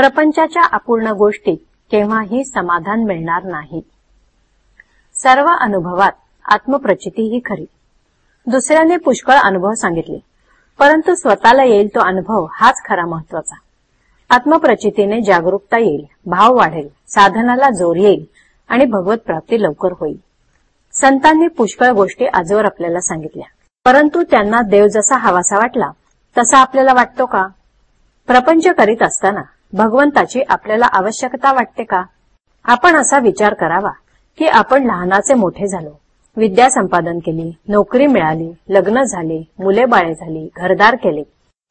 प्रपंचाच्या अपूर्ण गोष्टीत केव्हाही समाधान मिळणार नाही. सर्व अनुभवात आत्मप्रचिती ही खरी. दुसऱ्याने पुष्कळ अनुभव सांगितले परंतु स्वतःला येईल तो अनुभव हाच खरा महत्त्वाचा आत्मप्रचितीने जागरूकता येईल भाव वाढेल साधनाला जोर येईल आणि भगवत प्राप्ती लवकर होईल. संतांनी पुष्कळ गोष्टी आजवर आपल्याला सांगितल्या. परंतु त्यांना देव जसा हवासा वाटला तसा आपल्याला वाटतो का? प्रपंच करीत असताना भगवंताची आपल्याला आवश्यकता वाटते का? आपण असा विचार करावा की आपण लहानाचे मोठे झालो विद्या संपादन केली नोकरी मिळाली लग्न झाले मुले बाळे झाली घरदार केले.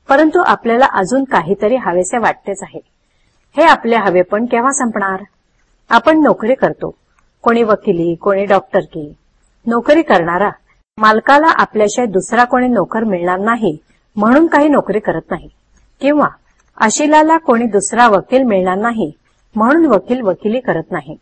परंतु आपल्याला अजून काहीतरी हवेसे वाटतेच आहे. हे आपले हवे पण केव्हा संपणार? आपण नोकरी करतो. कोणी वकिली कोणी डॉक्टर की. नोकरी करणारा मालकाला आपल्याशिवाय दुसरा कोणी नोकर मिळणार नाही म्हणून काही नोकरी करत नाही. किंवा अशिलाला कोणी दुसरा वकील मिळणार नाही म्हणून वकील वकिली करत नाही.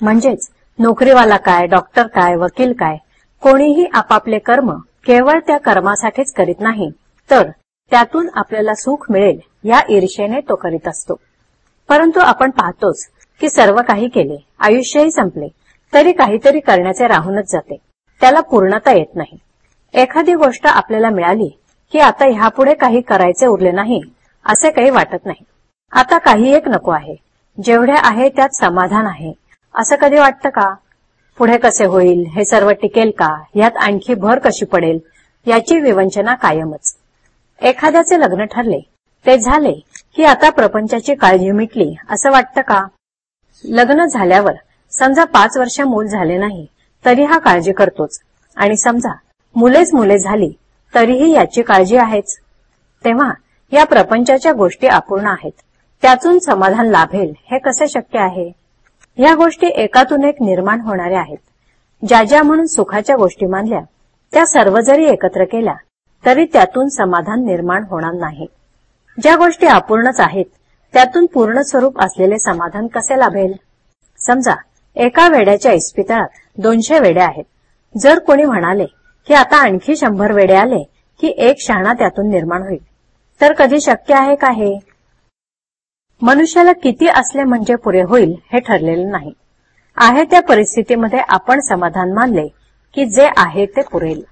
म्हणजेच नोकरीवाला काय डॉक्टर काय वकील काय कोणीही आपापले कर्म केवळ त्या कर्मासाठीच करीत नाही तर त्यातून आपल्याला सुख मिळेल या ईर्षेने तो करीत असतो. परंतु आपण पाहतोच की सर्व काही केले आयुष्यही संपले तरी काहीतरी करण्याचे राहूनच जाते. त्याला पूर्णता येत नाही. एखादी गोष्ट आपल्याला मिळाली की आता ह्यापुढे काही करायचे उरले नाही असे काही वाटत नाही. आता काही एक नको आहे. जेवढे आहे त्यात समाधान आहे. असं कधी वाटतं का? पुढे कसे होईल? हे सर्व टिकेल का? यात आणखी भर कशी पडेल? याची विवंचना कायमच. एखाद्याचे लग्न ठरले. ते झाले की आता प्रपंचाची काळजी मिटली. असं वाटतं का? लग्न झाल्यावर समजा पाच वर्ष मूल झाले नाही तरी हा काळजी करतोच. आणि समजा मुलेच मुले झाली तरीही याची काळजी आहेच. तेव्हा या प्रपंचाच्या गोष्टी अपूर्ण आहेत. त्यातून समाधान लाभेल हे कसे शक्य आहे? या गोष्टी एकातून एक निर्माण होणाऱ्या आहेत. ज्या ज्या म्हणून सुखाच्या गोष्टी मानल्या त्या सर्व जरी एकत्र केल्या तरी त्यातून समाधान निर्माण होणार नाही. ज्या गोष्टी अपूर्णच आहेत त्यातून पूर्ण स्वरूप असलेले समाधान कसे लाभेल? समजा एका वेड्याच्या इस्पितळात दोनशे वेडे आहेत. जर कोणी म्हणाले की आता आणखी शंभर वेडे आले की एक शहाणा त्यातून निर्माण होईल. तर कधी शक्य आहे का हे? मनुष्याला किती असले म्हणजे पुरे होईल हे ठरलेले नाही. आहे त्या परिस्थितीमध्ये आपण समाधान मानले की जे आहे ते पुरेल.